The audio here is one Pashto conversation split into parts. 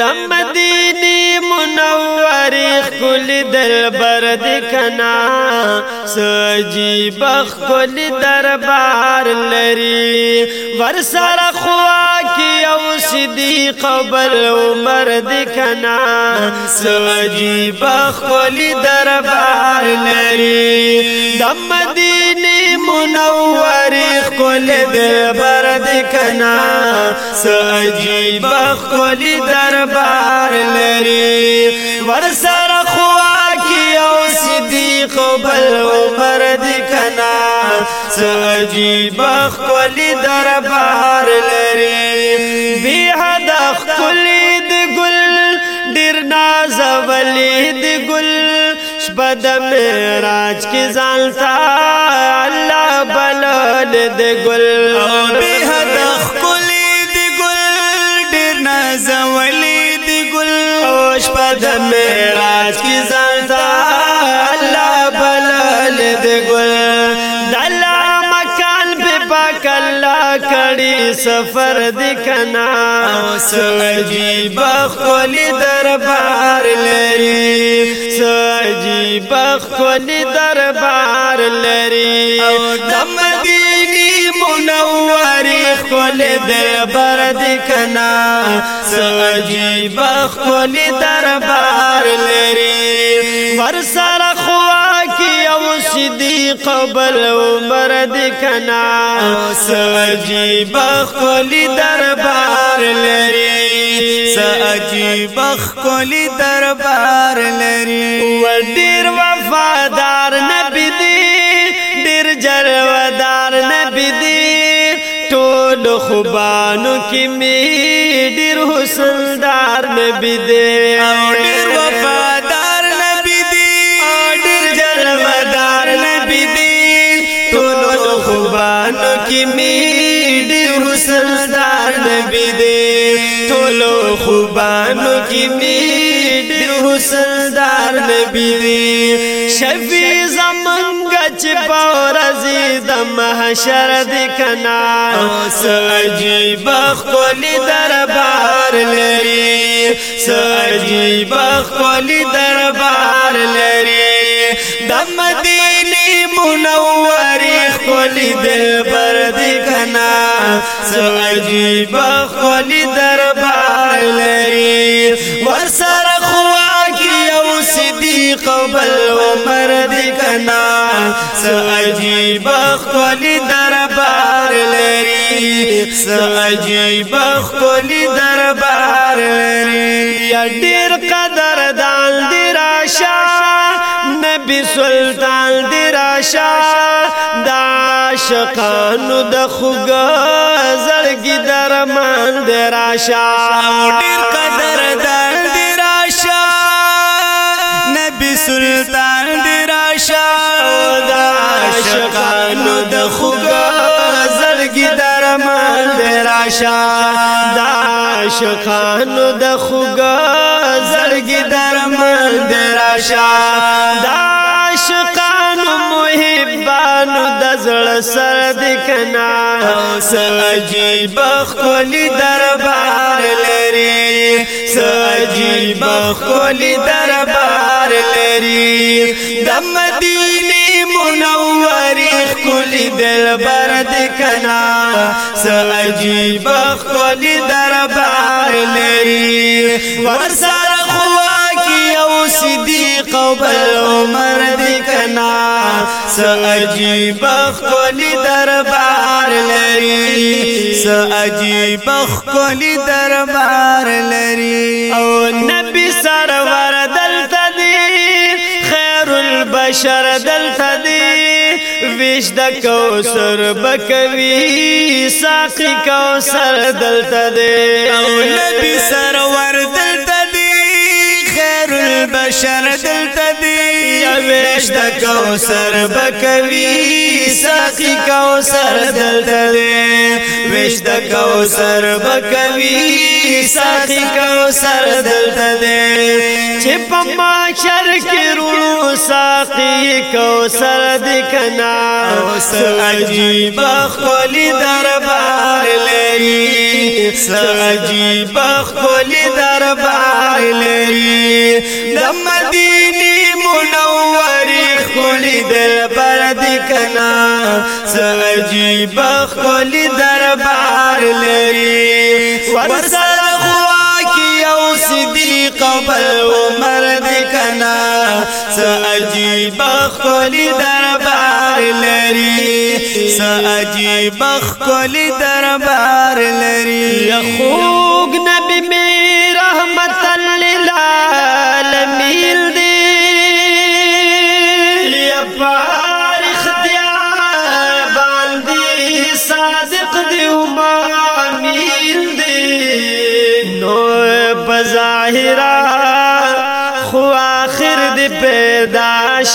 د مدینه منورې خل دربر د کنا سجی بخ خل دربار لري ور سره خوا کی او صدیق بل عمر د کنا سجی بخ خل دربار لري د مدینه منورې کول دربار دکنا سعجیب کول دربار لري ور سره خوا کی او صدیق بل عمر دکنا سعجیب کول دربار لري شپد میراج کی ځانتا الله بلل د ګل او به حد خپل د ګل ډیر نازولې د ګل او شپد میراج غاړي سفر د کنا سعجیب خپل دربار لري سعجیب خپل دربار لري او دم دیني منوري خپل دربار د کنا سعجیب خپل دربار لري ورسره دی قبل عمر دی کنا سعجیب خلی دربار لري سعجیب خلی دربار لري و ډیر وفادار نبی دی ډیر جرودار نبی دی ټول خوبانو کې می ډیر حسندار نبی دی او ډیر وفادار کې می ډېر سردار نبی دې ټولو خوبانو کې می ډېر سردار نبی دې شفیع زمنګ چې پورزي د محشر دې کنا سجیب خپل دربار لري سجیب خپل دربار لري سعجيب خولي خولی دربار لري ورسر سره خوا کی بل عمر دی کنا سو عجیب دربار لري سعجيب خولي خولی دربار لري دير قدر دال دی راشه نبی سلطان دی راشه عاشقانو د خوګا زړګي درمان دې راشه ډیر قدر دار دې راشه نبی سلطان دې راشه د عاشقانو د خوګا زړګي درمان دې راشه د عاشقانو د خوګا زړګي درمان دې راشه د عاشق محبانو د زړه سر د کنا سجیب خپل دربار لري سجیب خپل دربار لري د مدینه منورې خپل دلبر د کنا سجیب خپل دربار لري ورسره خوا کې او صدیق یو بل عمر دی کنا س عجیب خلی دربار لري س عجیب خلی دربار لري او نبی سرور دلته دی خیر البشر دلته دی ویش د کوثر بکوي ساقي کوثر دلته دی او نبی سرور شته کوثر بکوي ساقي کوثر دلدلې وشته کوثر بکوي ساقي کوثر دلدلې چې په معاشر کې رونو ساقي کوثر د کنا عجیب خپل دربار لې ساجیب خپل دربار لې سعجیب خپل دربار لري ورسره خوا کی او صدیق بل عمر دې کنا سعجیب خپل دربار لري سعجیب خپل دربار لري خو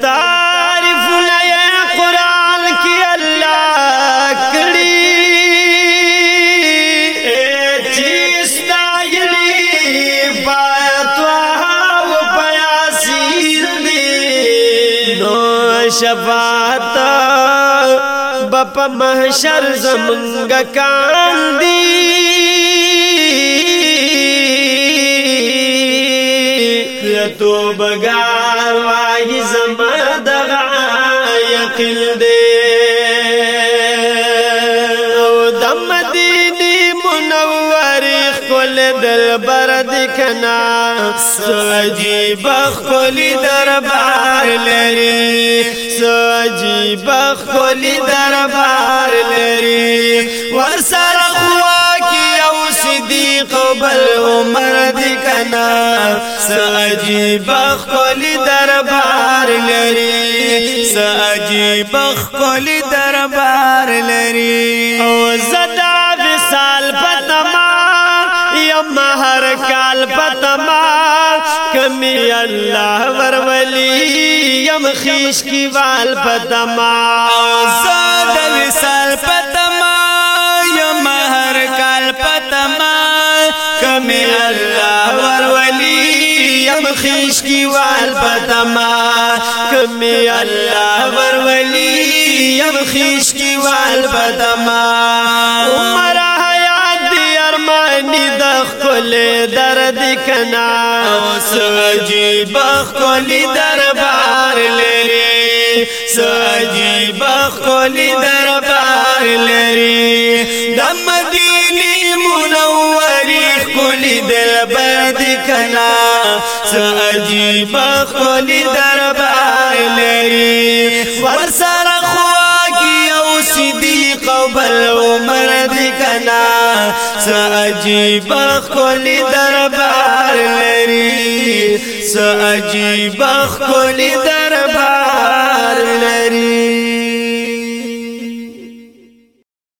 تعریف قرآن کی اللہ کری اے چیز و فلا دی نو پاتا بپ محشر محرم کاندی لو بگا کنا سوجی بخولی دربار لری سوجی بخولی دربار لری ورسر خوا کی او صدیق بل عمر دی کنا سوجی بخولی دربار لری سوجی بخولی دربار لری او زدار کمی الله ورولی یم خیش کی وال پدما زاد وسال پدما یم هر کال پدما کمی الله ورولی یم خیش کی وال پدما کمی الله ورولی یم خیش کی وال پدما کلی درد کنا سجیب کلی دربار لری سجیب کلی دربار لری دم دینی منوری کلی دلبر کنا سجیب کلی دربار لری ورسر خوا کی او سیدی قبل عمر دکنا سعجیب خل دربار لري سعجیب خل دربار